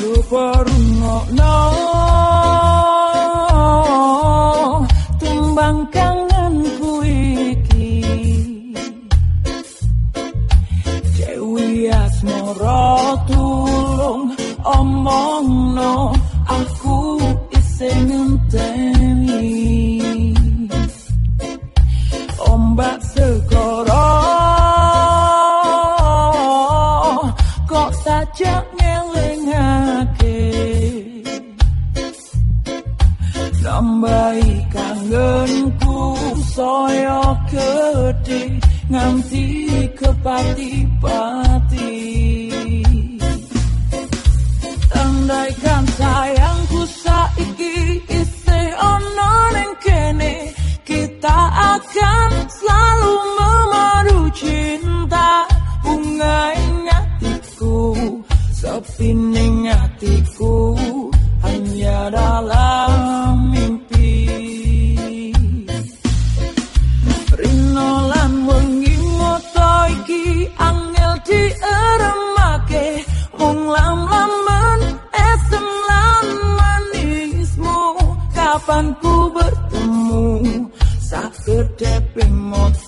Lupa rungok no. bias moro omong omongno aku isih ngenteni ombak segoro kok saja ngelengake, nambahi kangenku saya kedih nganti kepati-pati. Andaikan sayangku saiki isi ono neng kene kita akan selalu memadu cinta bunga ingatiku, sepi hatiku. te more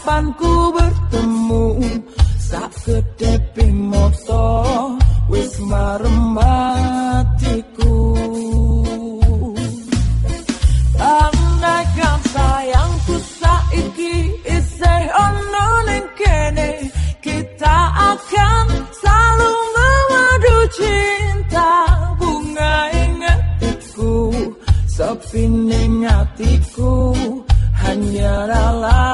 kapan ku bertemu? Sak kedepi moto Wis marem matiku Andaikan sayangku saiki Isih ono ning kene. Kita akan selalu memadu cinta Bunga ingatiku Sepining hatiku Hanya ralah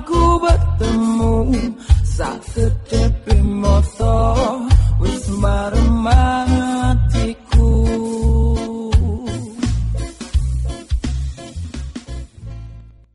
ku bertemu